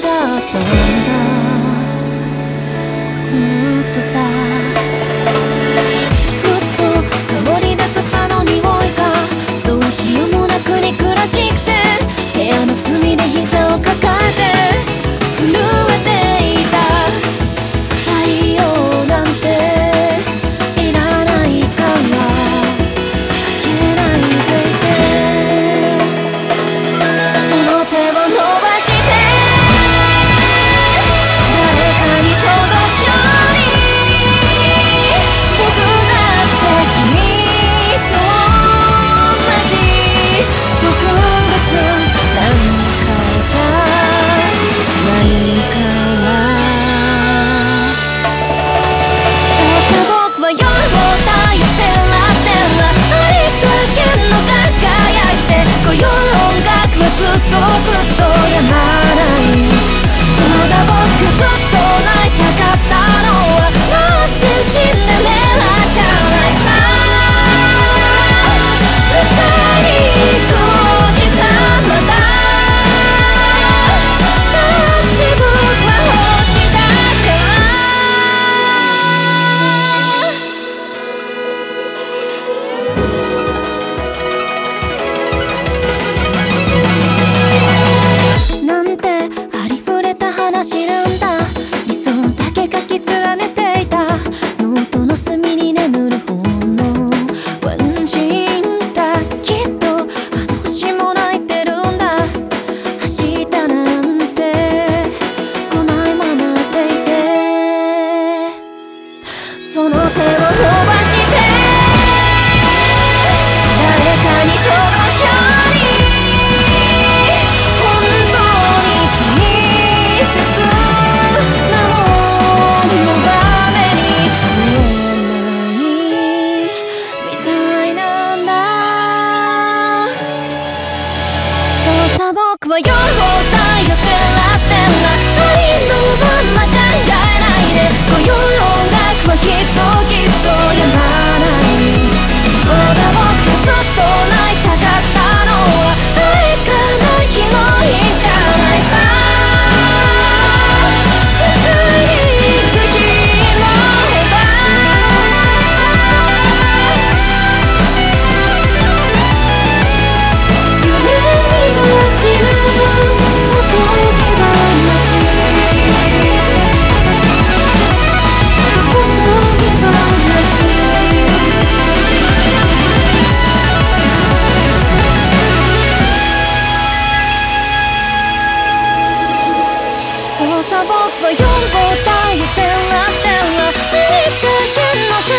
だったんだ。ずっとさ。その手をきっと僕は呼を答えてラステラ見かけの